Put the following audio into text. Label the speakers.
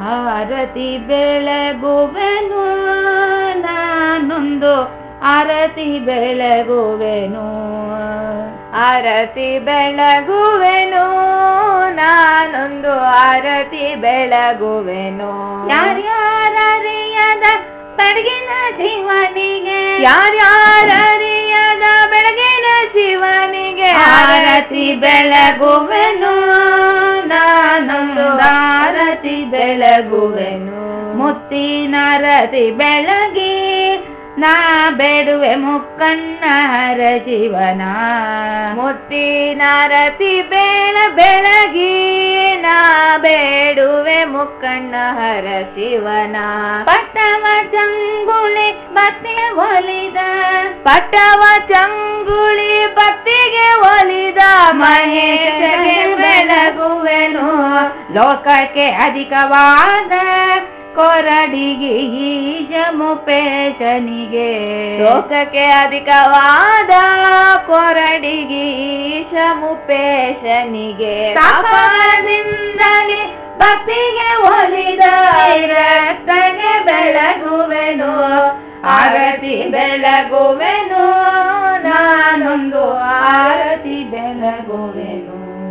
Speaker 1: ಆರತಿ ಬೆಳಗುವೆನು ನಾನೊಂದು ಆರತಿ ಬೆಳಗುವೆನು.
Speaker 2: ಆರತಿ ಬೆಳಗುವೆನು ನಾನೊಂದು ಆರತಿ ಬೆಳಗುವೆನು.
Speaker 1: ಯಾರ್ಯಾರರಿಯದ ಬೆಳಗಿನ ಶಿವನಿಗೆ
Speaker 2: ಯಾರ್ಯಾರರಿಯದ ಬೆಳಗಿನ ಜೀವನಿಗೆ?
Speaker 1: ಆರತಿ ಬೆಳಗುವೆನು ಬೆಳಗುವೆನು. ಮುತ್ತಿನರತಿ ಬೆಳಗಿ, ನಾ ಬೇಡುವೆ ಮುಕ್ಕಣ್ಣರ ಜೀವನ.
Speaker 2: ಮುತ್ತಿನಾರತಿ ಬೇಳ ಬೆಳಗಿ, ನಾ ಬೇಡುವೆ ಮುಕ್ಕಣ್ಣ ಹರ
Speaker 1: ಪಟ್ಟವ ಚಂಗುಳಿ ಬತ್ತಿ ಒಲಿದ
Speaker 2: ಪಟವ ಚಂಗುಳಿ ಬತ್ತಿಗೆ ಒಲಿದ
Speaker 1: ಲೋಕಕ್ಕೆ ಅಧಿಕವಾದ ಕೊರಡಿಗೆ ಈಶ ಮುಪೇಶನಿಗೆ
Speaker 2: ಲೋಕಕ್ಕೆ ಅಧಿಕವಾದ ಕೊರಡಿಗೆ ಈಶ ಮುಪೇಶನಿಗೆ
Speaker 1: ತಾಪದಿಂದಲೇ ಭಕ್ತಿಗೆ ಒಲಿದ ರಕ್ತಗೆ ಬೆಳಗುವೆನು, ಆರತಿ ಬೆಳಗುವೆನು, ನಾನೊಂದು ಆರತಿ ಬೆಳಗುವೆನು.